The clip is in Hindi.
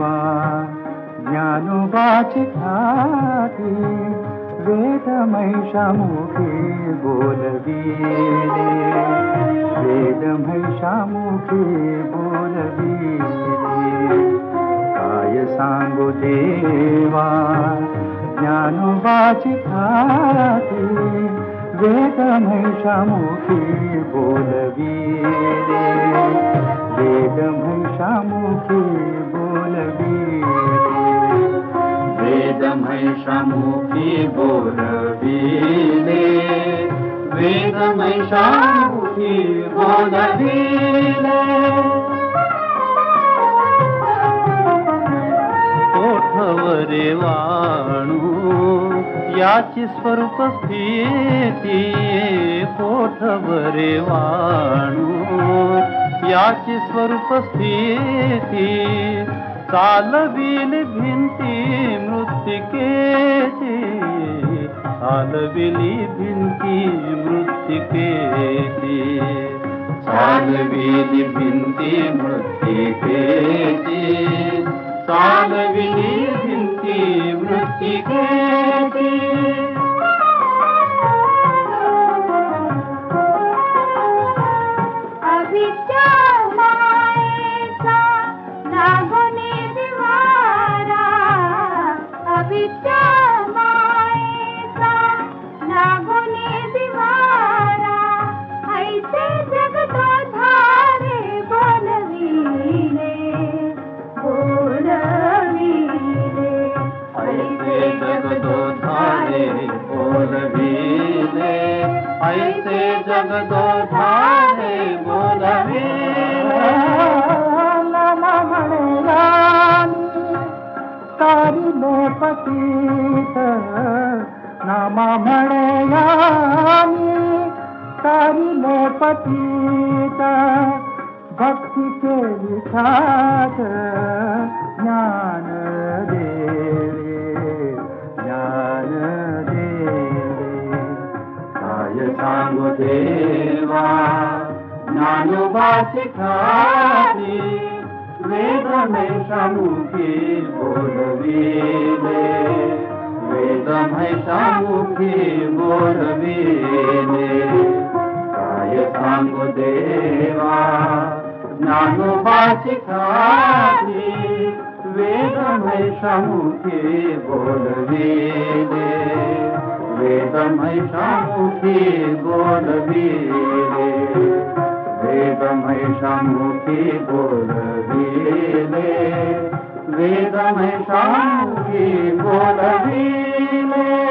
वा ज्ञानवाचिता वेदमहिषामुखे बोलवीरे वेदमहिषामुखे बोलवीरे काय बोली आय सादेवा ज्ञानवाचिता वेदमहिषामुखी बोलवीरे वेदमहिषामुखी बोलवीरे। वेदमहिषामुखी बोलवीरे वेदमहिषामुखी बोलवीरे। याची स्वरूप स्थिती पोठवरे वाणू? याची स्वरूप स्थिती चालविल भिंती मृत्तिकेची चालविली भिंती मृत्तिकेची चालविली भिंती मृत्तिकेची चालविली ऐसे बोलविले। ऐसे जगदो धारे बोलविले। नामा म्हणयानी तारिले पतीत भक्ती केली साध ज्ञान देवे ज्ञान देवे। काय सांगू देवा, ज्ञानोबाची खाती वेद महिषामुखी बोलविले। वेद महिषामुखी बोलविले काय सांगू देवा ज्ञानोबाची खाती वेद महिषामुखी बोलविले वेद महिषामुखी बोलविले वेद